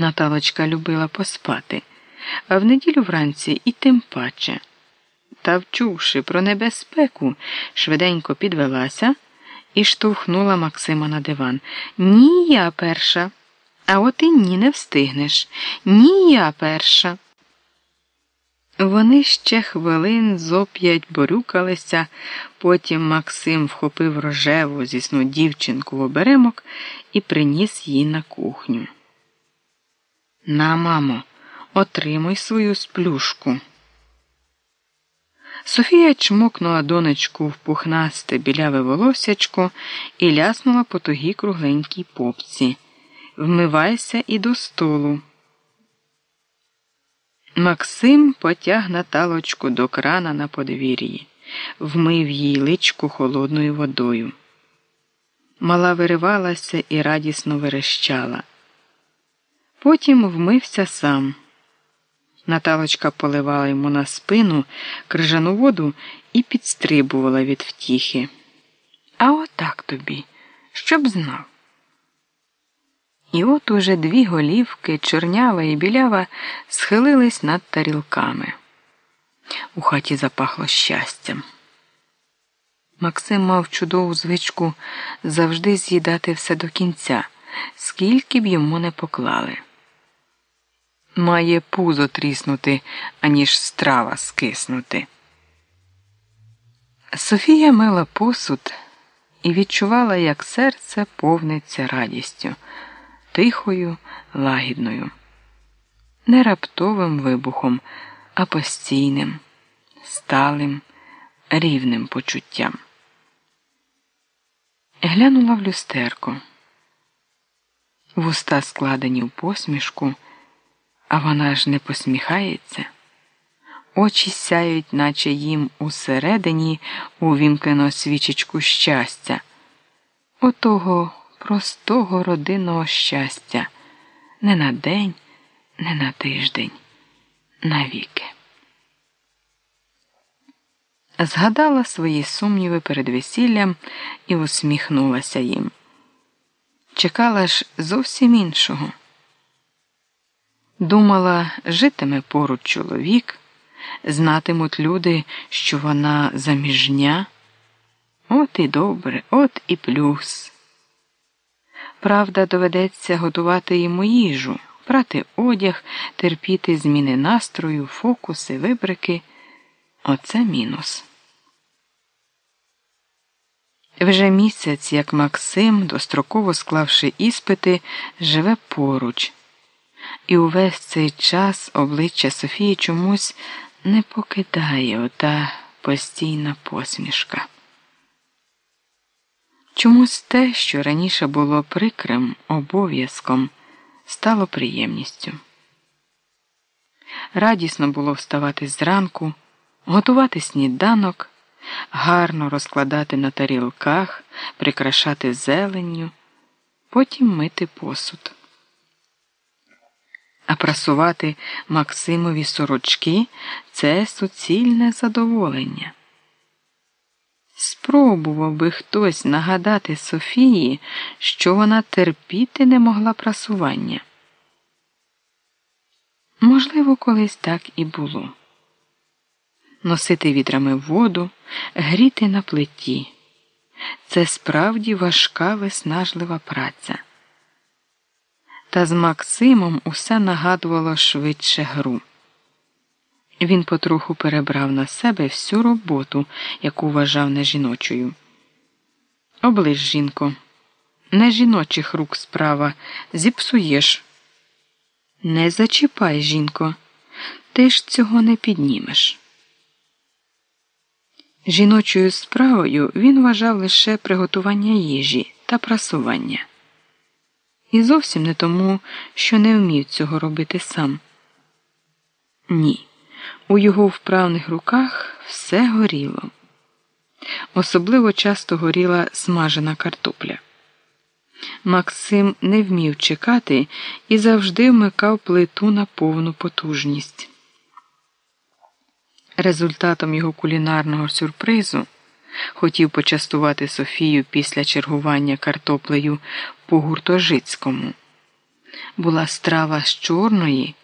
Наталочка любила поспати, а в неділю вранці і тим паче. Та, вчувши про небезпеку, швиденько підвелася і штовхнула Максима на диван. Ні, я перша. А от і ні не встигнеш. Ні, я перша. Вони ще хвилин зо п'ять борюкалися, потім Максим вхопив рожеву зі сну дівчинку в оберемок і приніс її на кухню. На, мамо, отримуй свою сплюшку. Софія чмокнула донечку в пухнасте біляве волосячко і ляснула по тугій кругленькій попці. Вмивайся і до столу. Максим потяг Наталочку до крана на подвір'ї, вмив їй личку холодною водою. Мала виривалася і радісно верещала. Потім вмився сам. Наталочка поливала йому на спину крижану воду і підстрибувала від втіхи. А отак тобі, щоб знав. І от уже дві голівки, чорнява і білява, схилились над тарілками. У хаті запахло щастям. Максим мав чудову звичку завжди з'їдати все до кінця, скільки б йому не поклали. Має пузо тріснути, аніж страва скиснути. Софія мила посуд і відчувала, як серце повниться радістю тихою, лагідною, не раптовим вибухом, а постійним, сталим, рівним почуттям. Глянула в люстерко. Вуста складені в посмішку, а вона ж не посміхається. Очі сяють, наче їм усередині увімкнено свічечку щастя. Отого простого родинного щастя не на день, не на тиждень, навіки. Згадала свої сумніви перед весіллям і усміхнулася їм. Чекала ж зовсім іншого. Думала, житиме поруч чоловік, знатимуть люди, що вона заміжня. От і добре, от і плюс. Правда, доведеться готувати йому їжу, прати одяг, терпіти зміни настрою, фокуси, вибрики. Оце мінус. Вже місяць, як Максим, достроково склавши іспити, живе поруч, і увесь цей час обличчя Софії чомусь не покидає ота постійна посмішка. Чомусь те, що раніше було прикрим обов'язком, стало приємністю. Радісно було вставати зранку, готувати сніданок, гарно розкладати на тарілках, прикрашати зеленню, потім мити посуд. А прасувати Максимові сорочки це суцільне задоволення. Спробував би хтось нагадати Софії, що вона терпіти не могла прасування. Можливо, колись так і було. Носити відрами воду, гріти на плиті. Це справді важка виснажлива праця. Та з Максимом усе нагадувало швидше гру. Він потроху перебрав на себе всю роботу, яку вважав не жіночою. Оближ, жінко, не жіночих рук справа, зіпсуєш. Не зачіпай, жінко, ти ж цього не піднімеш. Жіночою справою він вважав лише приготування їжі та прасування. І зовсім не тому, що не вмів цього робити сам. Ні. У його вправних руках все горіло. Особливо часто горіла смажена картопля. Максим не вмів чекати і завжди вмикав плиту на повну потужність. Результатом його кулінарного сюрпризу хотів почастувати Софію після чергування картоплею по гуртожицькому. була страва з чорної,